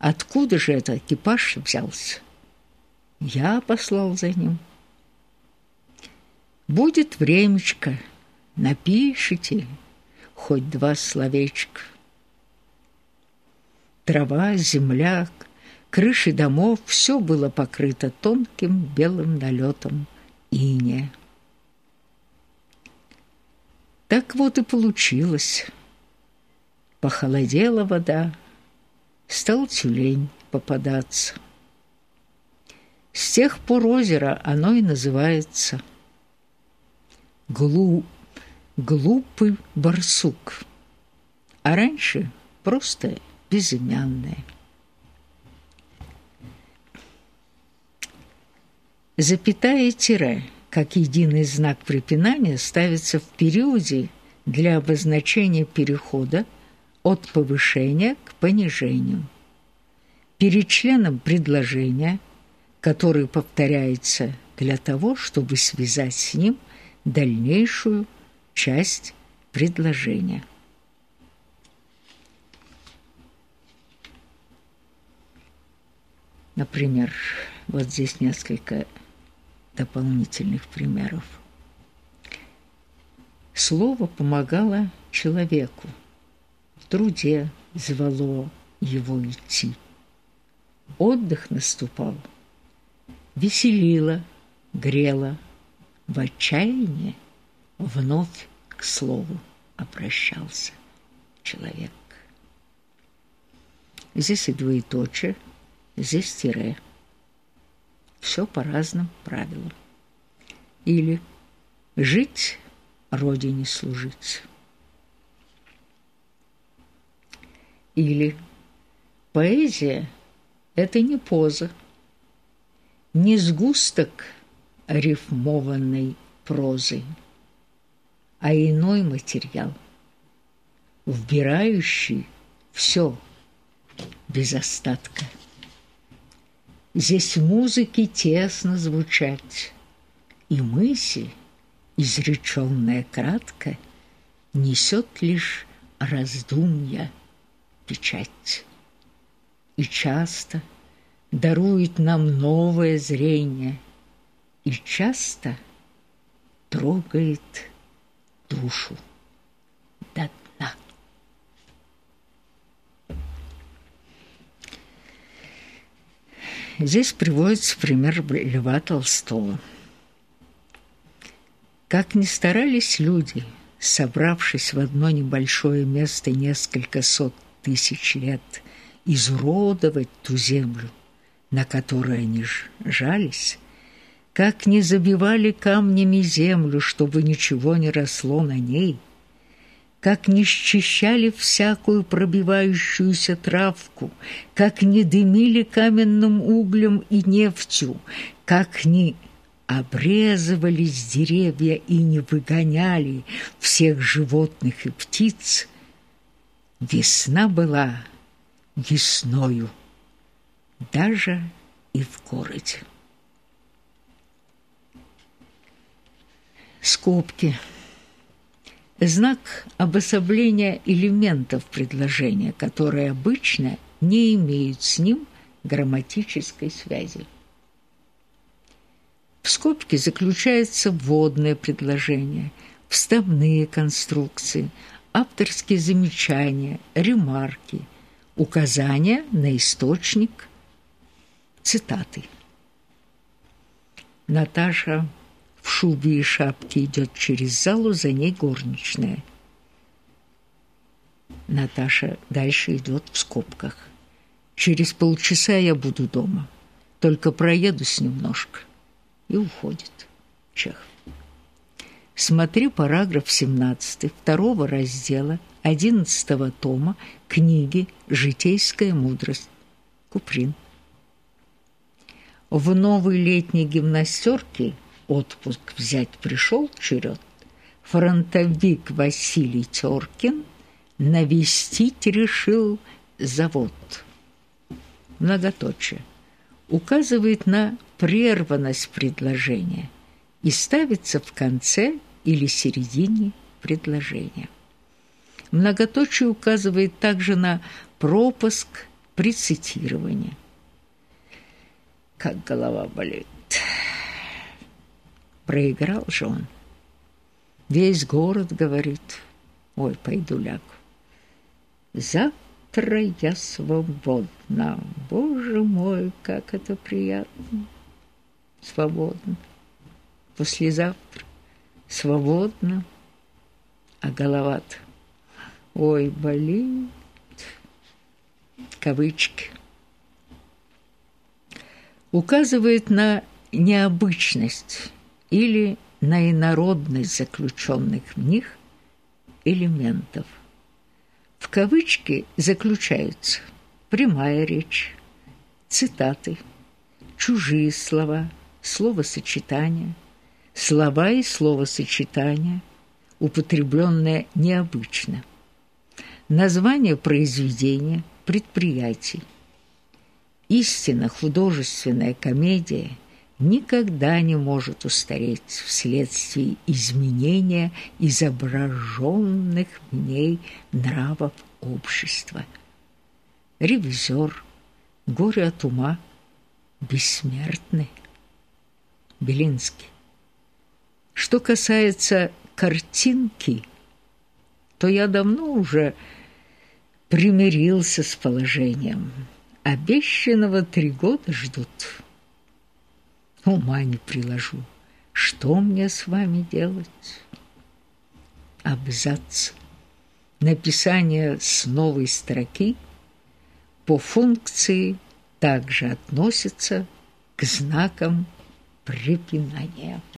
Откуда же этот экипаж взялся? Я послал за ним. Будет времечко, напишите хоть два словечка. Трава, земля, крыши домов – все было покрыто тонким белым налетом иния. Так вот и получилось. Похолодела вода, стал тюлень попадаться. С тех пор озеро оно и называется Глу... Глупый барсук, а раньше просто безымянное. Запятая тире, как единый знак препинания, ставится в периоде для обозначения перехода от повышения к понижению. Перед членом предложения, который повторяется для того, чтобы связать с ним дальнейшую часть предложения. Например, вот здесь несколько дополнительных примеров. Слово помогало человеку – труде звало его идти. Отдых наступал, веселило, грело, в отчаянии вновь к слову обращался человек. Здесь и двоеточие, здесь тире. Все по разным правилам. Или жить, Родине служить. Или поэзия – это не поза, не сгусток рифмованной прозы, а иной материал, вбирающий все без остатка. Здесь музыки тесно звучать, и мысль, изреченная кратко, несет лишь раздумья – печать. И часто дарует нам новое зрение, и часто трогает душу до дна. Здесь приводится пример Льва Толстого. Как ни старались люди, собравшись в одно небольшое место несколько сот тысяч лет изуродовать ту землю, на которой они жались, как не забивали камнями землю, чтобы ничего не росло на ней, как не счищали всякую пробивающуюся травку, как не дымили каменным углем и нефтью, как не обрезывались деревья и не выгоняли всех животных и птиц, Весна была весною, даже и в городе. Скобки. Знак обособления элементов предложения, которые обычно не имеют с ним грамматической связи. В скобке заключается вводное предложение, вставные конструкции – авторские замечания, ремарки, указания на источник цитаты. Наташа в шубе и шапке идет через залу, за ней горничная. Наташа дальше идет в скобках. Через полчаса я буду дома, только проедусь немножко. И уходит Чехов. Смотри параграф 17 второго раздела 11 тома книги «Житейская мудрость». Куприн. В новой летней гимнастерке отпуск взять пришел черед. Фронтовик Василий Теркин навестить решил завод. Многоточие. Указывает на прерванность предложения и ставится в конце или середине предложения. Многоточие указывает также на пропуск при цитировании. Как голова болит. Проиграл же он. Весь город говорит, ой, пойду лягу. Завтра я свободна. Боже мой, как это приятно. Свободно. Послезавтра свободно. А голова-то, ой, болит. Кавычки. Указывает на необычность или на инородность заключенных в них элементов. В кавычки заключаются прямая речь, цитаты, чужие слова, словосочетания, слова и словосочетания, употребленные необычно, название произведения, предприятий. Истинно художественная комедия – никогда не может устареть вследствие изменения изображенных в ней нравов общества. Ревизор, горе от ума, бессмертный. Белинский. Что касается картинки, то я давно уже примирился с положением. Обещанного три года ждут. Ума не приложу. Что мне с вами делать? Абзац. Написание с новой строки по функции также относится к знакам препинания.